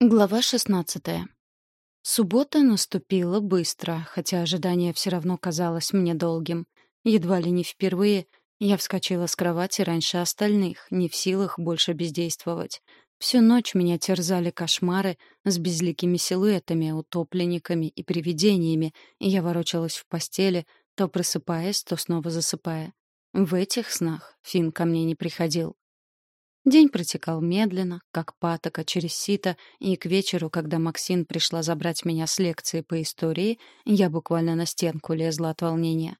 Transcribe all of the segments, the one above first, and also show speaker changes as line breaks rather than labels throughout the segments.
Глава 16. Суббота наступила быстро, хотя ожидание все равно казалось мне долгим. Едва ли не впервые я вскочила с кровати раньше остальных, не в силах больше бездействовать. Всю ночь меня терзали кошмары с безликими силуэтами, утопленниками и привидениями, и я ворочалась в постели, то просыпаясь, то снова засыпая. В этих снах Фин ко мне не приходил. День протекал медленно, как патока через сито, и к вечеру, когда Максин пришла забрать меня с лекции по истории, я буквально на стенку лезла от волнения.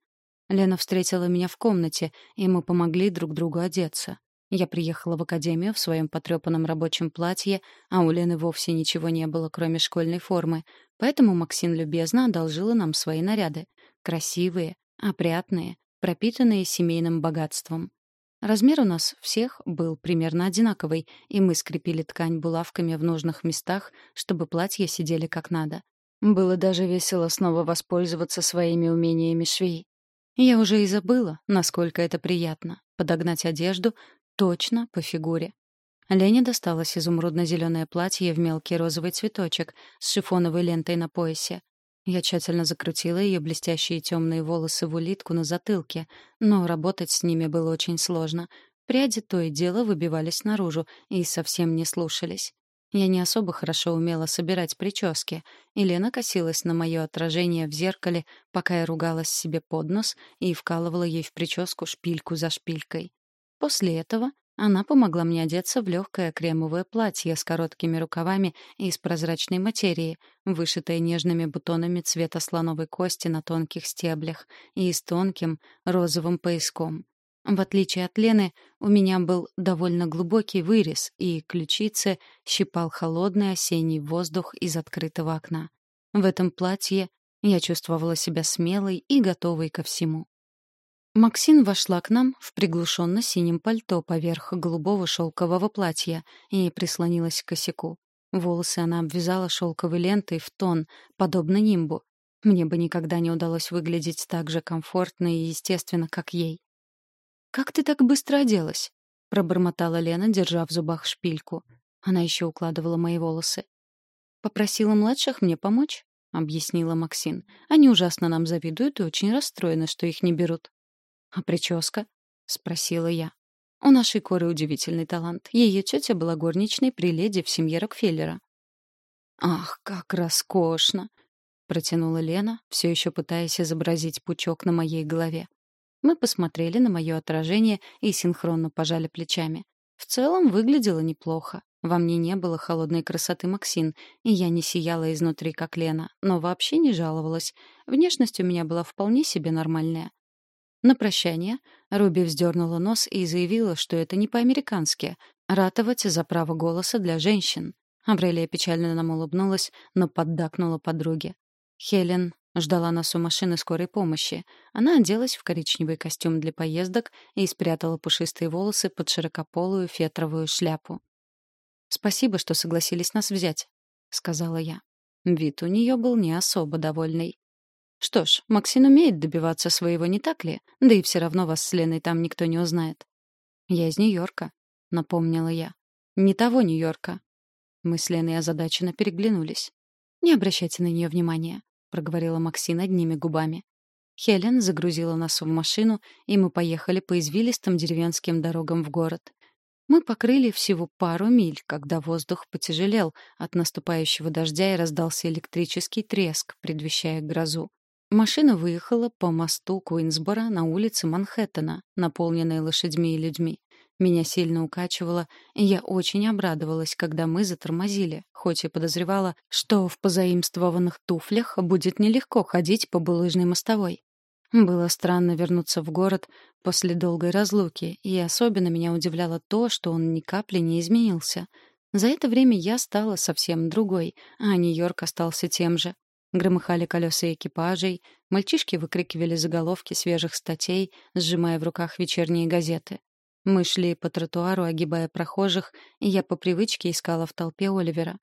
Лена встретила меня в комнате, и мы помогли друг другу одеться. Я приехала в академию в своем потрепанном рабочем платье, а у Лены вовсе ничего не было, кроме школьной формы, поэтому Максин любезно одолжила нам свои наряды. Красивые, опрятные, пропитанные семейным богатством. Размер у нас всех был примерно одинаковый, и мы скрепили ткань булавками в нужных местах, чтобы платья сидели как надо. Было даже весело снова воспользоваться своими умениями швей. Я уже и забыла, насколько это приятно — подогнать одежду точно по фигуре. Лене досталось изумрудно-зеленое платье в мелкий розовый цветочек с шифоновой лентой на поясе. Я тщательно закрутила ее блестящие темные волосы в улитку на затылке, но работать с ними было очень сложно. Пряди то и дело выбивались наружу и совсем не слушались. Я не особо хорошо умела собирать прически, и Лена косилась на мое отражение в зеркале, пока я ругалась себе под нос и вкалывала ей в прическу шпильку за шпилькой. После этого она помогла мне одеться в легкое кремовое платье с короткими рукавами из прозрачной материи, вышитое нежными бутонами цвета слоновой кости на тонких стеблях и с тонким розовым пояском. В отличие от Лены, у меня был довольно глубокий вырез, и ключицы щипал холодный осенний воздух из открытого окна. В этом платье я чувствовала себя смелой и готовой ко всему. Максин вошла к нам в приглушенно-синем пальто поверх голубого шелкового платья и прислонилась к косяку. Волосы она обвязала шелковой лентой в тон, подобно нимбу. Мне бы никогда не удалось выглядеть так же комфортно и естественно, как ей. «Как ты так быстро оделась?» — пробормотала Лена, держа в зубах шпильку. Она еще укладывала мои волосы. «Попросила младших мне помочь?» — объяснила Максин. «Они ужасно нам завидуют и очень расстроены, что их не берут». «А прическа?» — спросила я. У нашей Коры удивительный талант. Ее тетя была горничной при леди в семье Рокфеллера. «Ах, как роскошно!» — протянула Лена, все еще пытаясь изобразить пучок на моей голове. Мы посмотрели на мое отражение и синхронно пожали плечами. В целом выглядело неплохо. Во мне не было холодной красоты Максин, и я не сияла изнутри, как Лена, но вообще не жаловалась. Внешность у меня была вполне себе нормальная. На прощание Руби вздернула нос и заявила, что это не по-американски — ратовать за право голоса для женщин. Аврелия печально нам улыбнулась, но поддакнула подруге. Хелен ждала нас у машины скорой помощи. Она оделась в коричневый костюм для поездок и спрятала пушистые волосы под широкополую фетровую шляпу. «Спасибо, что согласились нас взять», — сказала я. Вид у нее был не особо довольный. Что ж, Максин умеет добиваться своего, не так ли? Да и все равно вас с Леной там никто не узнает. Я из Нью-Йорка, напомнила я. Не того Нью-Йорка. Мы с Леной озадаченно переглянулись. Не обращайте на нее внимания, проговорила Максин одними губами. Хелен загрузила нас в машину, и мы поехали по извилистым деревенским дорогам в город. Мы покрыли всего пару миль, когда воздух потяжелел от наступающего дождя и раздался электрический треск, предвещая грозу. Машина выехала по мосту Куинсбора на улице Манхэттена, наполненной лошадьми и людьми. Меня сильно укачивало, и я очень обрадовалась, когда мы затормозили, хоть и подозревала, что в позаимствованных туфлях будет нелегко ходить по булыжной мостовой. Было странно вернуться в город после долгой разлуки, и особенно меня удивляло то, что он ни капли не изменился. За это время я стала совсем другой, а Нью-Йорк остался тем же. Громыхали колеса экипажей, мальчишки выкрикивали заголовки свежих статей, сжимая в руках вечерние газеты. Мы шли по тротуару, огибая прохожих, и я по привычке искала в толпе Оливера.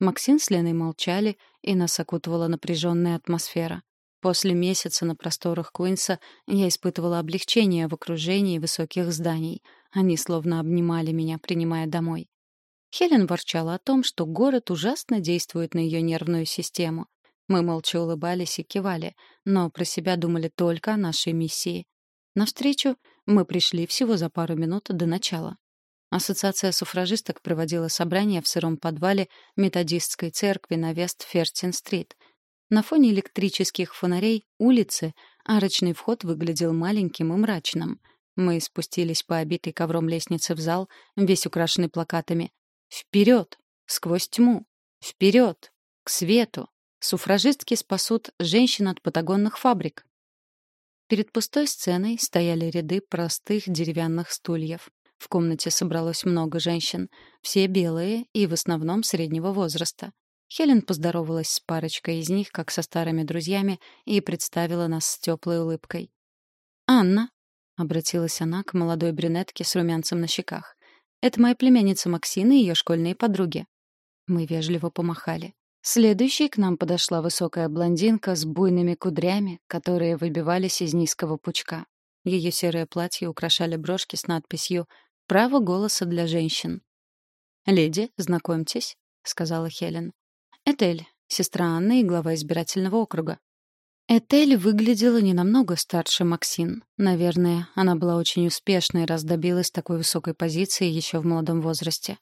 Максим с Леной молчали, и нас окутывала напряженная атмосфера. После месяца на просторах Куинса я испытывала облегчение в окружении высоких зданий. Они словно обнимали меня, принимая домой. Хелен ворчала о том, что город ужасно действует на ее нервную систему. Мы молча улыбались и кивали, но про себя думали только о нашей миссии. На встречу мы пришли всего за пару минут до начала. Ассоциация суфражисток проводила собрание в сыром подвале методистской церкви на Вест-Фертин-стрит. На фоне электрических фонарей улицы арочный вход выглядел маленьким и мрачным. Мы спустились по обитой ковром лестнице в зал, весь украшенный плакатами. «Вперед! Сквозь тьму! Вперед! К свету! Суфражистки спасут женщин от патагонных фабрик!» Перед пустой сценой стояли ряды простых деревянных стульев. В комнате собралось много женщин, все белые и в основном среднего возраста. Хелен поздоровалась с парочкой из них, как со старыми друзьями, и представила нас с теплой улыбкой. «Анна», — обратилась она к молодой брюнетке с румянцем на щеках, — «это моя племянница Максина и ее школьные подруги». Мы вежливо помахали. Следующей к нам подошла высокая блондинка с буйными кудрями, которые выбивались из низкого пучка. Ее серое платье украшали брошки с надписью «Право голоса для женщин». «Леди, знакомьтесь», — сказала Хелен. «Этель, сестра Анны и глава избирательного округа». Этель выглядела не намного старше Максин. Наверное, она была очень успешной, раз добилась такой высокой позиции еще в молодом возрасте.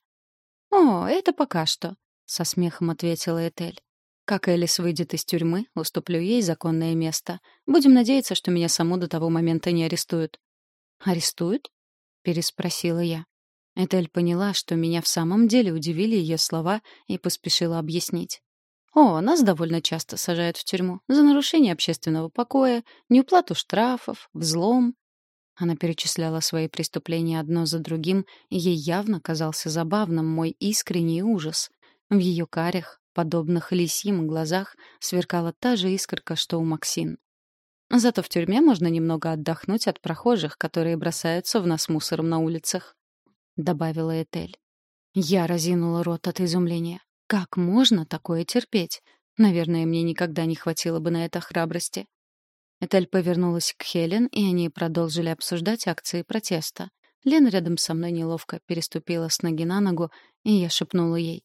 «О, это пока что», — со смехом ответила Этель. «Как Элис выйдет из тюрьмы, уступлю ей законное место. Будем надеяться, что меня саму до того момента не арестуют». «Арестуют?» — переспросила я. Этель поняла, что меня в самом деле удивили ее слова, и поспешила объяснить. «О, нас довольно часто сажают в тюрьму за нарушение общественного покоя, неуплату штрафов, взлом». Она перечисляла свои преступления одно за другим, и ей явно казался забавным мой искренний ужас. В ее карих, подобных лисьим глазах, сверкала та же искорка, что у Максин. Зато в тюрьме можно немного отдохнуть от прохожих, которые бросаются в нас мусором на улицах», — добавила Этель. Я разинула рот от изумления. «Как можно такое терпеть? Наверное, мне никогда не хватило бы на это храбрости». Этель повернулась к Хелен, и они продолжили обсуждать акции протеста. Лена рядом со мной неловко переступила с ноги на ногу, и я шепнула ей.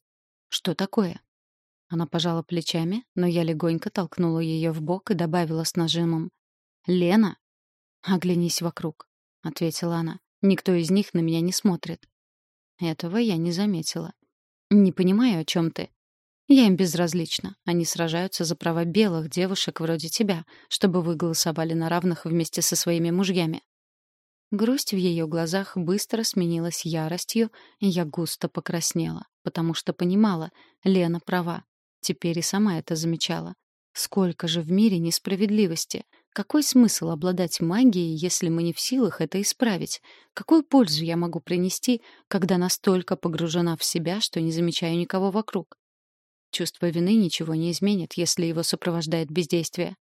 «Что такое?» Она пожала плечами, но я легонько толкнула ее в бок и добавила с нажимом. «Лена?» «Оглянись вокруг», — ответила она. «Никто из них на меня не смотрит». Этого я не заметила. «Не понимаю, о чем ты». «Я им безразлична. Они сражаются за права белых девушек вроде тебя, чтобы вы голосовали на равных вместе со своими мужьями». Грусть в ее глазах быстро сменилась яростью, и я густо покраснела, потому что понимала, Лена права. Теперь и сама это замечала. Сколько же в мире несправедливости. Какой смысл обладать магией, если мы не в силах это исправить? Какую пользу я могу принести, когда настолько погружена в себя, что не замечаю никого вокруг? Чувство вины ничего не изменит, если его сопровождает бездействие.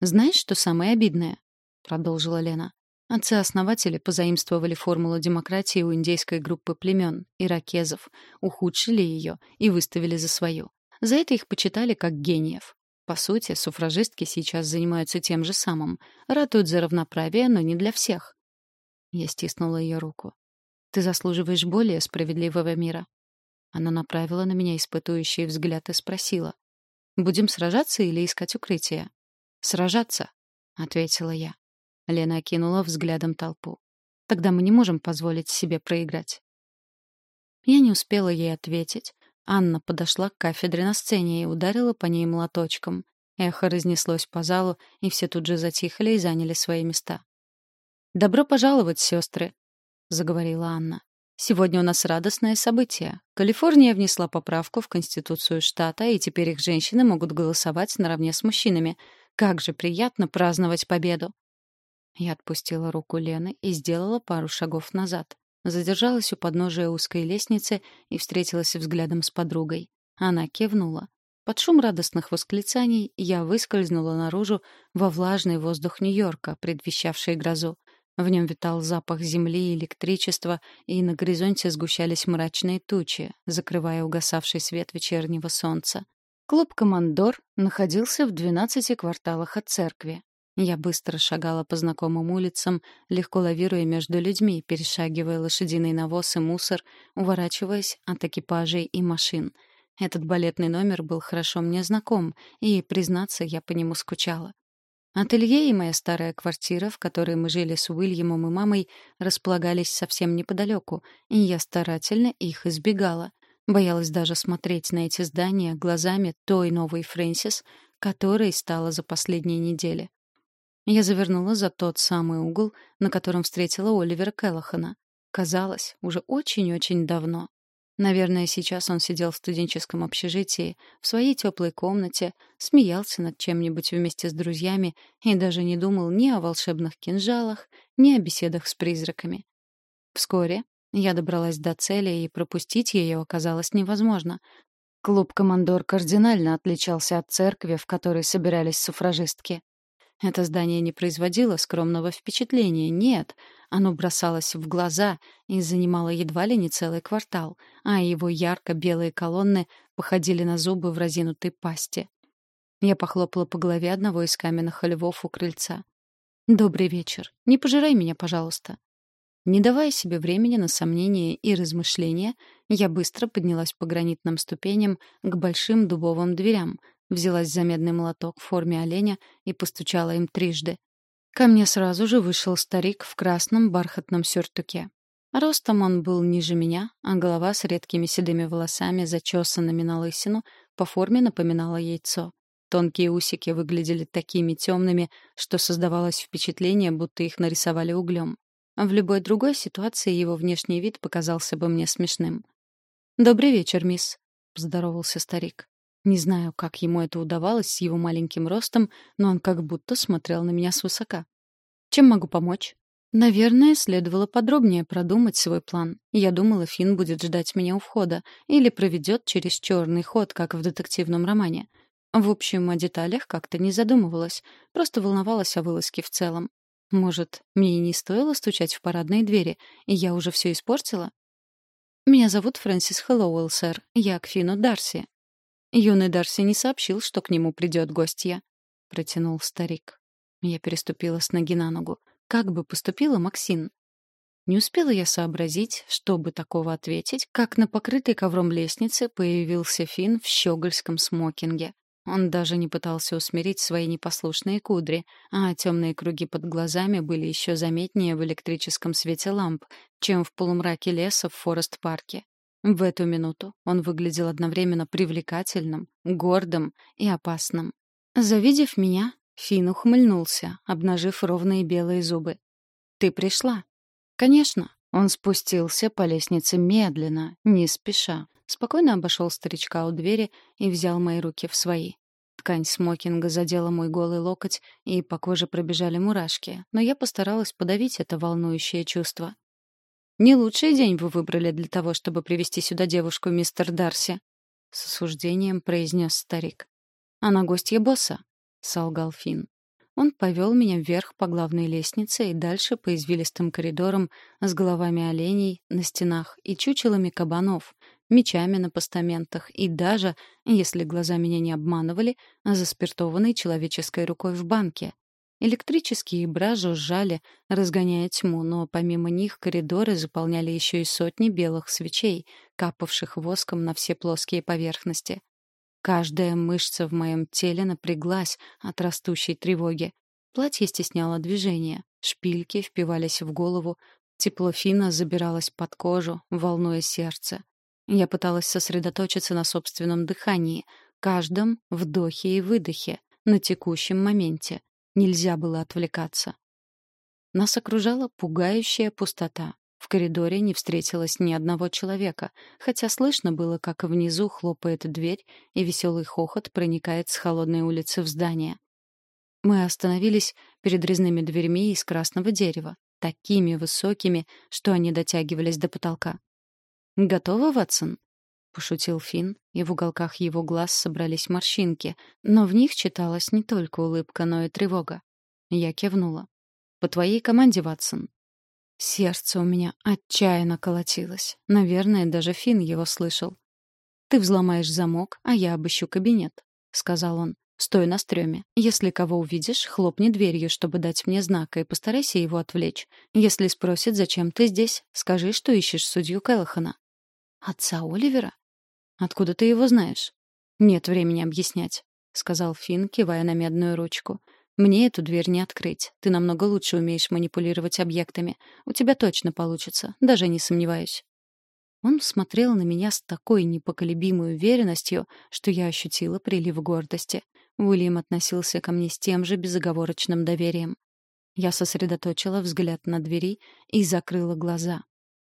«Знаешь, что самое обидное?» — продолжила Лена. Отцы-основатели позаимствовали формулу демократии у индейской группы племен, иракезов, ухудшили ее и выставили за свою. За это их почитали как гениев. По сути, суфражистки сейчас занимаются тем же самым. Ратуют за равноправие, но не для всех. Я стиснула ее руку. «Ты заслуживаешь более справедливого мира». Она направила на меня испытующий взгляд и спросила. «Будем сражаться или искать укрытие?» «Сражаться», — ответила я. Лена окинула взглядом толпу. «Тогда мы не можем позволить себе проиграть». Я не успела ей ответить. Анна подошла к кафедре на сцене и ударила по ней молоточком. Эхо разнеслось по залу, и все тут же затихли и заняли свои места. «Добро пожаловать, сестры», — заговорила Анна. «Сегодня у нас радостное событие. Калифорния внесла поправку в Конституцию штата, и теперь их женщины могут голосовать наравне с мужчинами. Как же приятно праздновать победу!» Я отпустила руку Лены и сделала пару шагов назад. Задержалась у подножия узкой лестницы и встретилась взглядом с подругой. Она кивнула. Под шум радостных восклицаний я выскользнула наружу во влажный воздух Нью-Йорка, предвещавший грозу. В нем витал запах земли и электричества, и на горизонте сгущались мрачные тучи, закрывая угасавший свет вечернего солнца. Клуб «Командор» находился в 12 кварталах от церкви. Я быстро шагала по знакомым улицам, легко лавируя между людьми, перешагивая лошадиный навоз и мусор, уворачиваясь от экипажей и машин. Этот балетный номер был хорошо мне знаком, и, признаться, я по нему скучала. Ателье и моя старая квартира, в которой мы жили с Уильямом и мамой, располагались совсем неподалеку, и я старательно их избегала. Боялась даже смотреть на эти здания глазами той новой Фрэнсис, которой стала за последние недели. Я завернула за тот самый угол, на котором встретила Оливера Келлахана. Казалось, уже очень-очень давно. Наверное, сейчас он сидел в студенческом общежитии, в своей теплой комнате, смеялся над чем-нибудь вместе с друзьями и даже не думал ни о волшебных кинжалах, ни о беседах с призраками. Вскоре я добралась до цели, и пропустить ее оказалось невозможно. Клуб «Командор» кардинально отличался от церкви, в которой собирались суфражистки. Это здание не производило скромного впечатления, нет. Оно бросалось в глаза и занимало едва ли не целый квартал, а его ярко-белые колонны походили на зубы в разинутой пасти. Я похлопала по голове одного из каменных львов у крыльца. «Добрый вечер. Не пожирай меня, пожалуйста». Не давая себе времени на сомнения и размышления, я быстро поднялась по гранитным ступеням к большим дубовым дверям, взялась за медный молоток в форме оленя и постучала им трижды. Ко мне сразу же вышел старик в красном бархатном сюртуке. Ростом он был ниже меня, а голова с редкими седыми волосами, зачесанными на лысину, по форме напоминала яйцо. Тонкие усики выглядели такими темными, что создавалось впечатление, будто их нарисовали углем. В любой другой ситуации его внешний вид показался бы мне смешным. «Добрый вечер, мисс», — поздоровался старик. Не знаю, как ему это удавалось с его маленьким ростом, но он как будто смотрел на меня свысока. «Чем могу помочь?» Наверное, следовало подробнее продумать свой план. Я думала, Финн будет ждать меня у входа или проведет через черный ход, как в детективном романе. В общем, о деталях как-то не задумывалась, просто волновалась о вылазке в целом. Может, мне и не стоило стучать в парадные двери, и я уже все испортила? «Меня зовут Фрэнсис Хэллоуэлл, сэр. Я к Фину Дарси», Юный Дарси не сообщил, что к нему придет гостья. Протянул старик. Я переступила с ноги на ногу. Как бы поступила Максин? Не успела я сообразить, чтобы такого ответить, как на покрытой ковром лестнице появился Финн в щегольском смокинге. Он даже не пытался усмирить свои непослушные кудри, а темные круги под глазами были еще заметнее в электрическом свете ламп, чем в полумраке леса в Форест-парке. В эту минуту он выглядел одновременно привлекательным, гордым и опасным. Завидев меня, Фин ухмыльнулся, обнажив ровные белые зубы. «Ты пришла?» «Конечно». Он спустился по лестнице медленно, не спеша. Спокойно обошел старичка у двери и взял мои руки в свои. Ткань смокинга задела мой голый локоть, и по коже пробежали мурашки, но я постаралась подавить это волнующее чувство. Не лучший день вы выбрали для того, чтобы привести сюда девушку, мистер Дарси, с осуждением произнес старик. Она гостья босса, солгал Финн. Он повел меня вверх по главной лестнице и дальше по извилистым коридорам с головами оленей на стенах и чучелами кабанов, мечами на постаментах и даже, если глаза меня не обманывали, заспиртованной человеческой рукой в банке. Электрические бра жужжали, разгоняя тьму, но помимо них коридоры заполняли еще и сотни белых свечей, капавших воском на все плоские поверхности. Каждая мышца в моем теле напряглась от растущей тревоги. Платье стесняло движение, шпильки впивались в голову, тепло фина забиралось под кожу, волнуя сердце. Я пыталась сосредоточиться на собственном дыхании, каждом вдохе и выдохе, на текущем моменте — Нельзя было отвлекаться. Нас окружала пугающая пустота. В коридоре не встретилось ни одного человека, хотя слышно было, как внизу хлопает дверь, и веселый хохот проникает с холодной улицы в здание. Мы остановились перед резными дверьми из красного дерева, такими высокими, что они дотягивались до потолка. «Готово, Ватсон?» — пошутил Финн, и в уголках его глаз собрались морщинки, но в них читалась не только улыбка, но и тревога. Я кивнула. «По твоей команде, Ватсон». Сердце у меня отчаянно колотилось. Наверное, даже Финн его слышал. «Ты взломаешь замок, а я обыщу кабинет», — сказал он. Стой на стреме. Если кого увидишь, хлопни дверью, чтобы дать мне знак, и постарайся его отвлечь. Если спросит, зачем ты здесь, скажи, что ищешь судью Келлахана. Отца Оливера? Откуда ты его знаешь? Нет времени объяснять, сказал Финн, кивая на медную ручку. Мне эту дверь не открыть. Ты намного лучше умеешь манипулировать объектами. У тебя точно получится, даже не сомневаюсь. Он смотрел на меня с такой непоколебимой уверенностью, что я ощутила прилив гордости. Уильям относился ко мне с тем же безоговорочным доверием. Я сосредоточила взгляд на двери и закрыла глаза.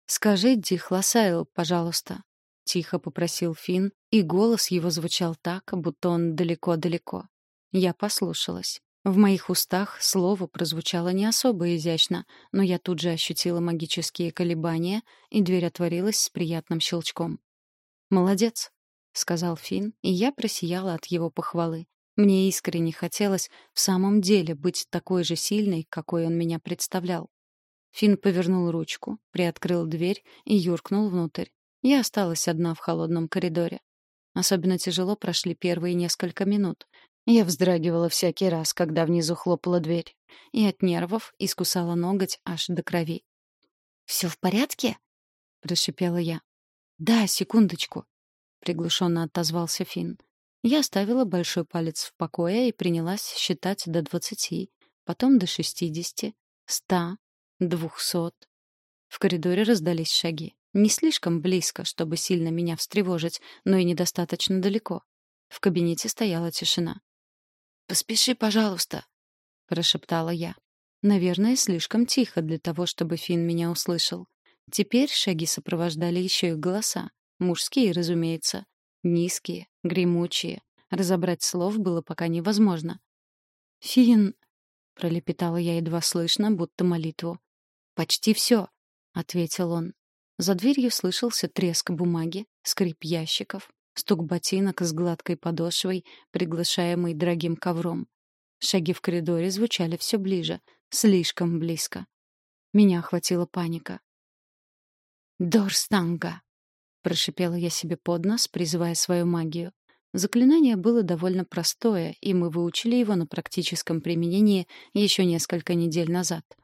«Скажи Дихласайл, пожалуйста», — тихо попросил Финн, и голос его звучал так, будто он далеко-далеко. Я послушалась. В моих устах слово прозвучало не особо изящно, но я тут же ощутила магические колебания, и дверь отворилась с приятным щелчком. «Молодец», — сказал Финн, и я просияла от его похвалы. Мне искренне хотелось в самом деле быть такой же сильной, какой он меня представлял. Финн повернул ручку, приоткрыл дверь и юркнул внутрь. Я осталась одна в холодном коридоре. Особенно тяжело прошли первые несколько минут. Я вздрагивала всякий раз, когда внизу хлопала дверь, и от нервов искусала ноготь аж до крови. «Все в порядке?» — прошипела я. «Да, секундочку», — приглушенно отозвался Финн. Я оставила большой палец в покое и принялась считать до двадцати, потом до шестидесяти, ста, двухсот. В коридоре раздались шаги. Не слишком близко, чтобы сильно меня встревожить, но и недостаточно далеко. В кабинете стояла тишина. «Поспеши, пожалуйста», — прошептала я. Наверное, слишком тихо для того, чтобы Финн меня услышал. Теперь шаги сопровождали еще и голоса. Мужские, разумеется. Низкие, гремучие. Разобрать слов было пока невозможно. «Финн», — пролепетала я едва слышно, будто молитву. «Почти все», — ответил он. За дверью слышался треск бумаги, скрип ящиков, стук ботинок с гладкой подошвой, приглашаемый дорогим ковром. Шаги в коридоре звучали все ближе, слишком близко. Меня охватила паника. «Дорстанга!» — прошипела я себе под нос, призывая свою магию. Заклинание было довольно простое, и мы выучили его на практическом применении еще несколько недель назад —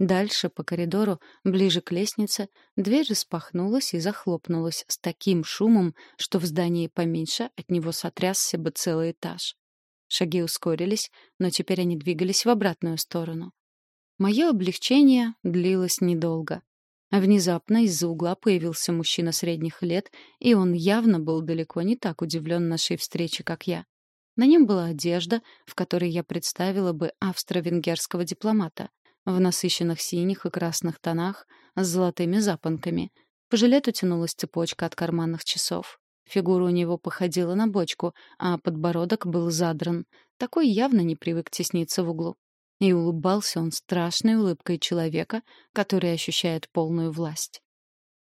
Дальше по коридору, ближе к лестнице, дверь распахнулась и захлопнулась с таким шумом, что в здании поменьше от него сотрясся бы целый этаж. Шаги ускорились, но теперь они двигались в обратную сторону. Мое облегчение длилось недолго. Внезапно из-за угла появился мужчина средних лет, и он явно был далеко не так удивлен нашей встрече, как я. На нем была одежда, в которой я представила бы австро-венгерского дипломата в насыщенных синих и красных тонах с золотыми запонками. По жилету тянулась цепочка от карманных часов. Фигура у него походила на бочку, а подбородок был задран. Такой явно не привык тесниться в углу. И улыбался он страшной улыбкой человека, который ощущает полную власть.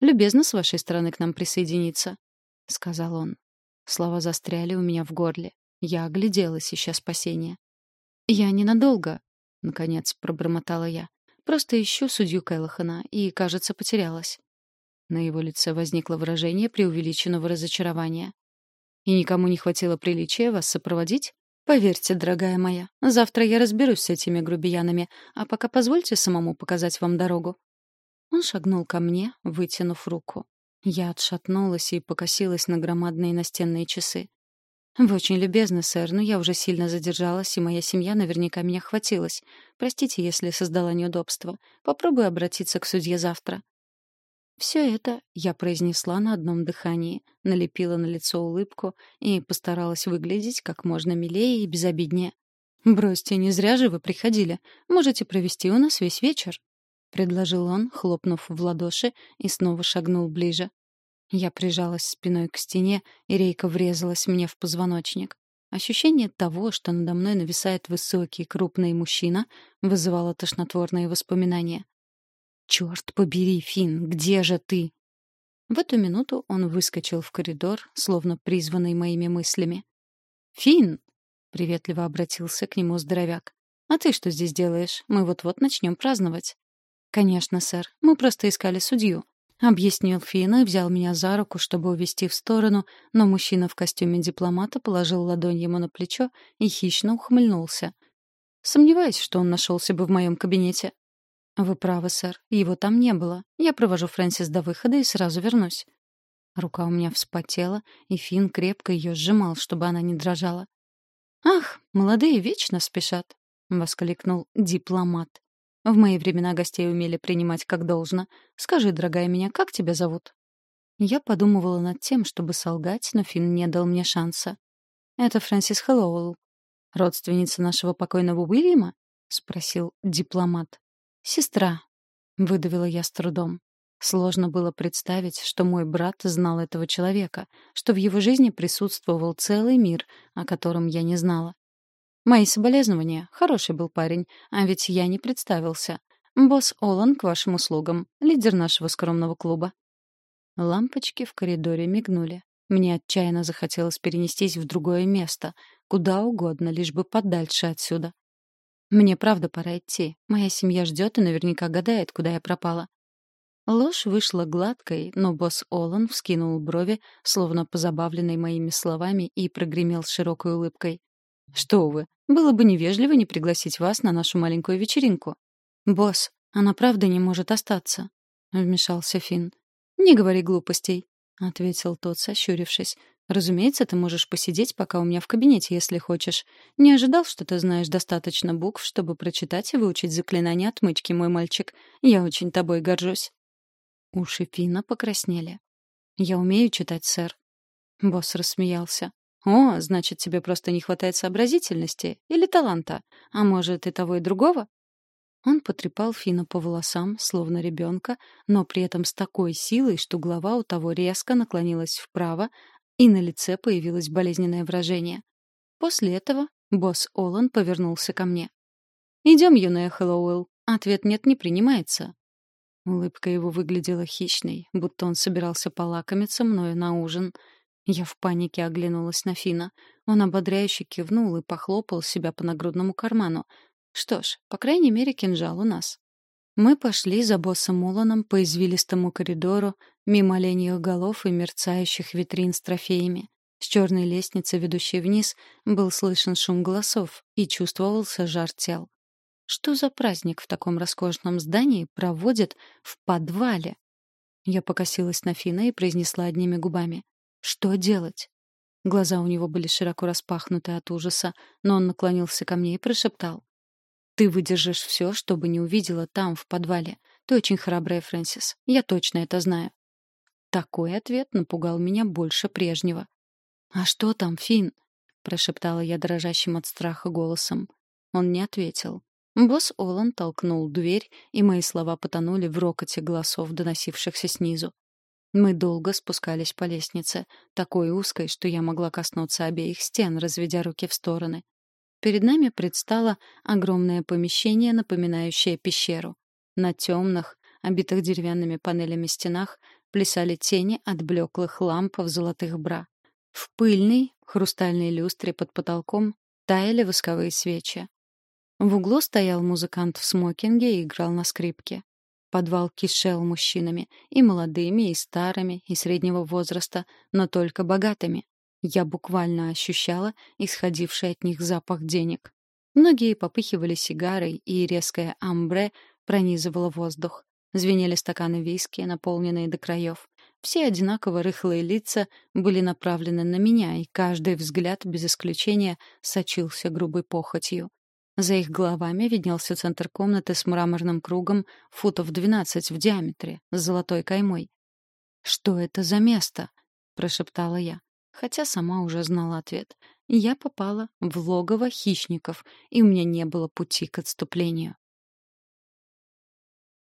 «Любезно с вашей стороны к нам присоединиться», — сказал он. Слова застряли у меня в горле. Я огляделась, ища спасения. «Я ненадолго», наконец пробормотала я. Просто ищу судью Кэллахана и, кажется, потерялась. На его лице возникло выражение преувеличенного разочарования. И никому не хватило приличия вас сопроводить? Поверьте, дорогая моя, завтра я разберусь с этими грубиянами, а пока позвольте самому показать вам дорогу. Он шагнул ко мне, вытянув руку. Я отшатнулась и покосилась на громадные настенные часы. «Вы очень любезны, сэр, но я уже сильно задержалась, и моя семья наверняка меня хватилась. Простите, если создала неудобства. Попробую обратиться к судье завтра». Все это я произнесла на одном дыхании, налепила на лицо улыбку и постаралась выглядеть как можно милее и безобиднее. «Бросьте, не зря же вы приходили. Можете провести у нас весь вечер», — предложил он, хлопнув в ладоши, и снова шагнул ближе. Я прижалась спиной к стене, и рейка врезалась мне в позвоночник. Ощущение того, что надо мной нависает высокий, крупный мужчина, вызывало тошнотворные воспоминания. «Черт побери, Финн, где же ты?» В эту минуту он выскочил в коридор, словно призванный моими мыслями. «Финн!» — приветливо обратился к нему здоровяк. «А ты что здесь делаешь? Мы вот-вот начнем праздновать». «Конечно, сэр. Мы просто искали судью. Объяснил Фина и взял меня за руку, чтобы увести в сторону, но мужчина в костюме дипломата положил ладонь ему на плечо и хищно ухмыльнулся. Сомневаюсь, что он нашелся бы в моем кабинете. «Вы правы, сэр. Его там не было. Я провожу Фрэнсис до выхода и сразу вернусь». Рука у меня вспотела, и Фин крепко ее сжимал, чтобы она не дрожала. «Ах, молодые вечно спешат!» — воскликнул дипломат. В мои времена гостей умели принимать как должно. Скажи, дорогая меня, как тебя зовут?» Я подумывала над тем, чтобы солгать, но Финн не дал мне шанса. «Это Фрэнсис Хэллоуэлл. Родственница нашего покойного Уильяма?» — спросил дипломат. «Сестра», — выдавила я с трудом. Сложно было представить, что мой брат знал этого человека, что в его жизни присутствовал целый мир, о котором я не знала. Мои соболезнования. Хороший был парень, а ведь я не представился. Босс Олан к вашим услугам, лидер нашего скромного клуба. Лампочки в коридоре мигнули. Мне отчаянно захотелось перенестись в другое место, куда угодно, лишь бы подальше отсюда. Мне правда пора идти. Моя семья ждет и наверняка гадает, куда я пропала. Ложь вышла гладкой, но босс Олан вскинул брови, словно позабавленный моими словами, и прогремел широкой улыбкой. «Что вы, было бы невежливо не пригласить вас на нашу маленькую вечеринку». «Босс, она правда не может остаться», — вмешался Финн. «Не говори глупостей», — ответил тот, сощурившись. «Разумеется, ты можешь посидеть пока у меня в кабинете, если хочешь. Не ожидал, что ты знаешь достаточно букв, чтобы прочитать и выучить заклинание отмычки, мой мальчик. Я очень тобой горжусь». Уши Финна покраснели. «Я умею читать, сэр». Босс рассмеялся. «О, значит, тебе просто не хватает сообразительности или таланта. А может, и того, и другого?» Он потрепал Фина по волосам, словно ребенка, но при этом с такой силой, что голова у того резко наклонилась вправо, и на лице появилось болезненное выражение. После этого босс Олан повернулся ко мне. «Идем, юная Хэллоуэлл. Ответ «нет» не принимается». Улыбка его выглядела хищной, будто он собирался полакомиться мною на ужин — я в панике оглянулась на Фина. Он ободряюще кивнул и похлопал себя по нагрудному карману. Что ж, по крайней мере, кинжал у нас. Мы пошли за боссом Муланом по извилистому коридору, мимо оленьих голов и мерцающих витрин с трофеями. С черной лестницы, ведущей вниз, был слышен шум голосов и чувствовался жар тел. Что за праздник в таком роскошном здании проводят в подвале? Я покосилась на Фина и произнесла одними губами. Что делать? Глаза у него были широко распахнуты от ужаса, но он наклонился ко мне и прошептал. «Ты выдержишь все, что бы не увидела там, в подвале. Ты очень храбрая, Фрэнсис. Я точно это знаю». Такой ответ напугал меня больше прежнего. «А что там, Финн?» — прошептала я дрожащим от страха голосом. Он не ответил. Босс Олан толкнул дверь, и мои слова потонули в рокоте голосов, доносившихся снизу. Мы долго спускались по лестнице, такой узкой, что я могла коснуться обеих стен, разведя руки в стороны. Перед нами предстало огромное помещение, напоминающее пещеру. На темных, обитых деревянными панелями стенах плясали тени от блеклых ламп в золотых бра. В пыльной, хрустальной люстре под потолком таяли восковые свечи. В углу стоял музыкант в смокинге и играл на скрипке. Подвал кишел мужчинами, и молодыми, и старыми, и среднего возраста, но только богатыми. Я буквально ощущала исходивший от них запах денег. Многие попыхивали сигарой, и резкое амбре пронизывало воздух. Звенели стаканы виски, наполненные до краев. Все одинаково рыхлые лица были направлены на меня, и каждый взгляд, без исключения, сочился грубой похотью. За их головами виднелся центр комнаты с мраморным кругом футов 12 в диаметре, с золотой каймой. «Что это за место?» — прошептала я, хотя сама уже знала ответ. Я попала в логово хищников, и у меня не было пути к отступлению.